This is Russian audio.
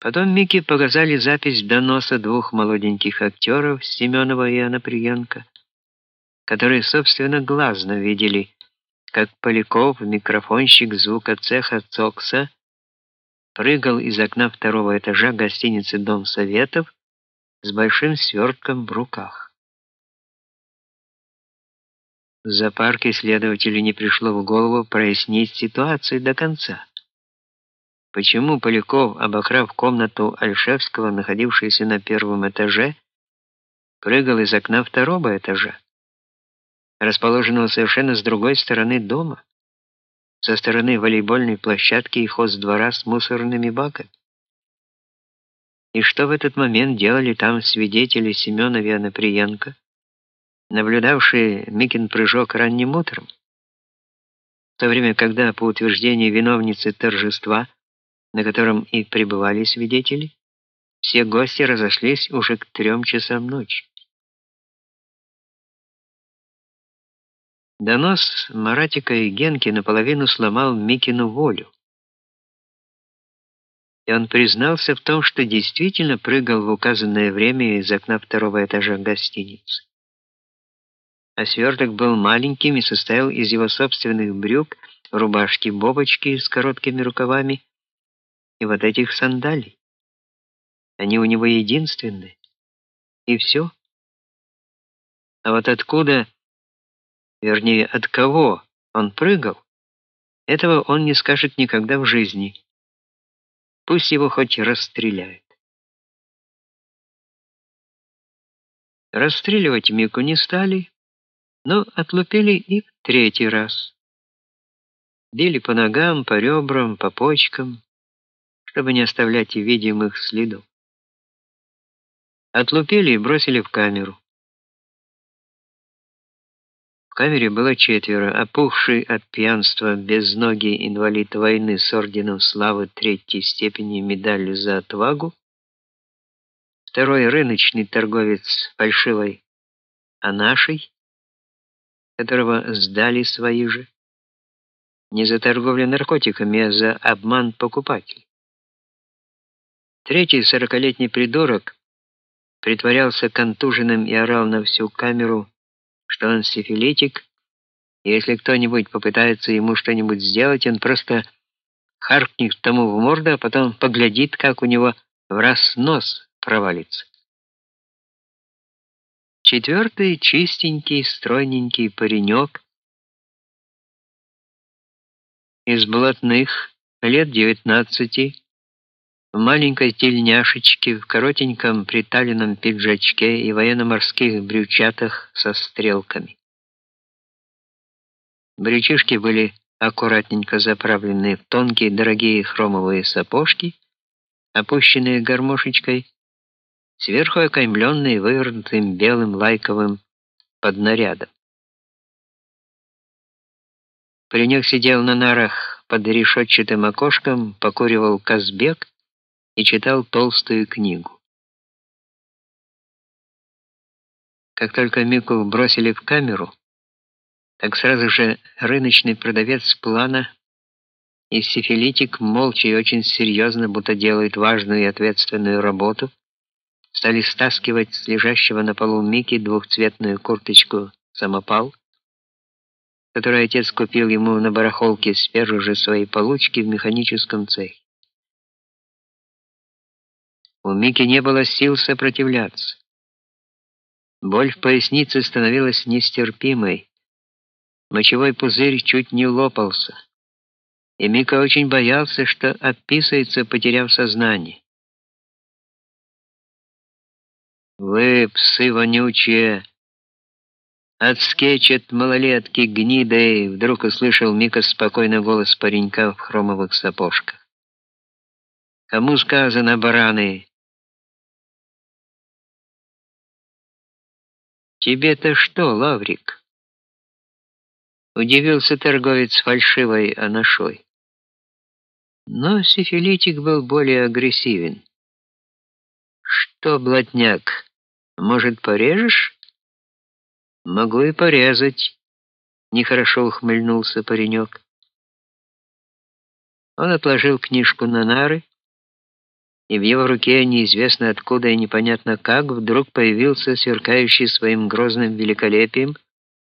Потом Микки показали запись доноса двух молоденьких актеров Семенова и Анаприенко, которые собственно глазно видели, как Поляков, микрофонщик звука цеха Цокса, прыгал из окна второго этажа гостиницы Дом Советов с большим свертком в руках. В зоопарке следователю не пришло в голову прояснить ситуацию до конца. Почему Поляков, обокрав комнату Альшевского, находившуюся на первом этаже, прыгал из окна второго этажа, расположенного совершенно с другой стороны дома, со стороны волейбольной площадки и хоздвора с мусорными баками? И что в этот момент делали там свидетели Семенов и Анаприенко, наблюдавшие Микин прыжок ранним утром? В то время, когда, по утверждению виновницы торжества, на котором и пребывали свидетели, все гости разошлись уже к трем часам ночи. Донос Маратика и Генки наполовину сломал Микину волю. И он признался в том, что действительно прыгал в указанное время из окна второго этажа гостиницы. А сверток был маленьким и состоял из его собственных брюк, рубашки-бобочки с короткими рукавами и вот этих сандалий. Они у него единственные. И все. А вот откуда, вернее, от кого он прыгал, этого он не скажет никогда в жизни. Пусть его хоть расстреляют. Расстреливать Мику не стали, но отлупили и в третий раз. Били по ногам, по ребрам, по почкам, чтобы не оставлять видимых следов. Отлупили и бросили в камеру. В камере было четверо, опухший от пьянства безногий инвалид войны с орденом славы третьей степени медалью за отвагу, второй рыночный торговец фальшивой анашей, которого сдали свои же, не за торговлю наркотиками, а за обман покупателей. Третий сорокалетний придурок притворялся контуженным и орал на всю камеру, что он сифилитик, и если кто-нибудь попытается ему что-нибудь сделать, он просто харкнет тому в морду, а потом поглядит, как у него в раз нос провалится. Четвертый чистенький, стройненький паренек из блатных, лет девятнадцати, в маленькой тельняшечке, в коротеньком приталенном пиджачке и военно-морских брючатах со стрелками. Брючишки были аккуратненько заправлены в тонкие дорогие хромовые сапожки, опущенные гармошечкой, сверху окаймленные вывернутым белым лайковым поднарядом. Паренек сидел на нарах под решетчатым окошком, покуривал казбек и читал толстую книгу. Как только Мику бросили в камеру, так сразу же рыночный продавец плана и сифилитик молча и очень серьезно, будто делает важную и ответственную работу, стали стаскивать с лежащего на полу Мики двухцветную курточку самопал, которую отец купил ему на барахолке с первой же своей получки в механическом цехе. У Мики не было сил сопротивляться. Боль в пояснице становилась нестерпимой. Мочевой пузырь чуть не лопался. И Мика очень боялся, что описается, потеряв сознание. Вы, псы вонючие, отскечет малолетки гнидой, вдруг услышал Мика спокойный голос паренька в хромовых сапожках. Кому сказано, бараны, Тебе-то что, Лаврик? Удивился торговец фальшивой анашой. Но сифилитик был более агрессивен. Что, блатняк, может, порежешь? Могу и порезать, нехорошо ухмыльнулся паренек. Он отложил книжку на нары и в его руке неизвестно откуда и непонятно как вдруг появился сверкающий своим грозным великолепием